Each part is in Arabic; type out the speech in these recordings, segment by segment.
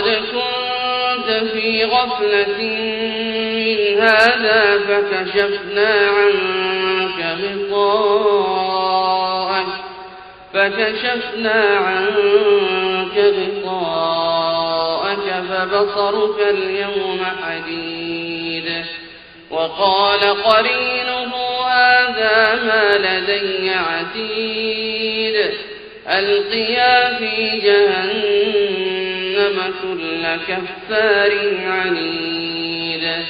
لقد كنت في غفلة من هذا فكشفنا عنك غطاءك فكشفنا عنك غطاءك فبصرك اليوم حديد. وقال قرينه هذا ما لدي عتيد ألقيا في جهنم كل كفار عنيد.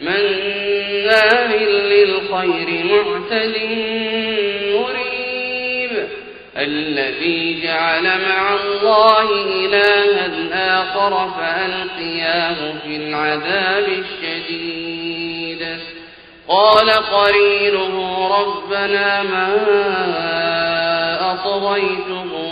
مناع للخير معتد مريب. الذي جعل مع الله إلها آخر فألقياه في العذاب الشديد. قال قرينه ربنا ما أطغيته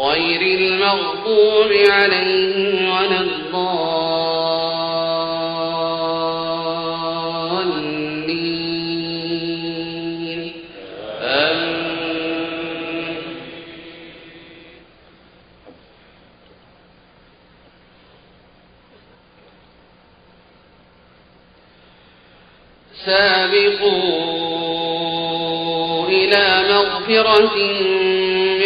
غير المغضوب عليهم ولا الضالين. سابقوا إلى مغفرة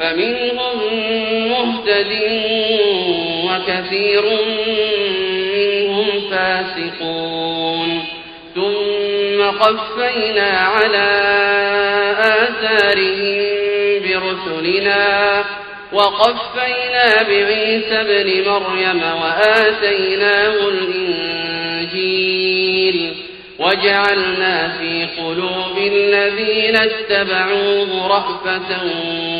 فمنهم مهتد وكثير منهم فاسقون. ثم قفينا على آثارهم برسلنا وقفينا بعيسى ابن مريم وآتيناه الإنجيل وجعلنا في قلوب الذين اتبعوه رأفة